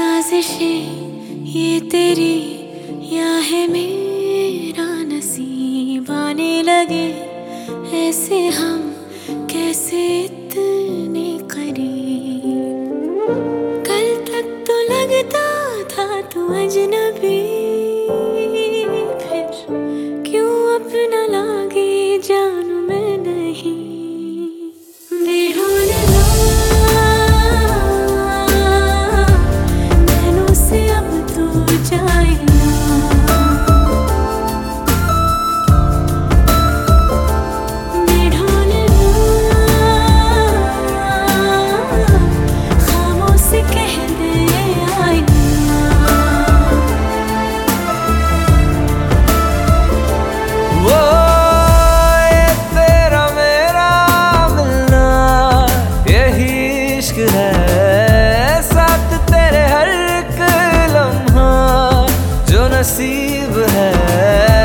साजिशें, ये तेरी या है मेरा नसीब आने लगे। ऐसे हम कैसे इतने करीब? कल तक तो लगता था तू अजनबी। नसीब है।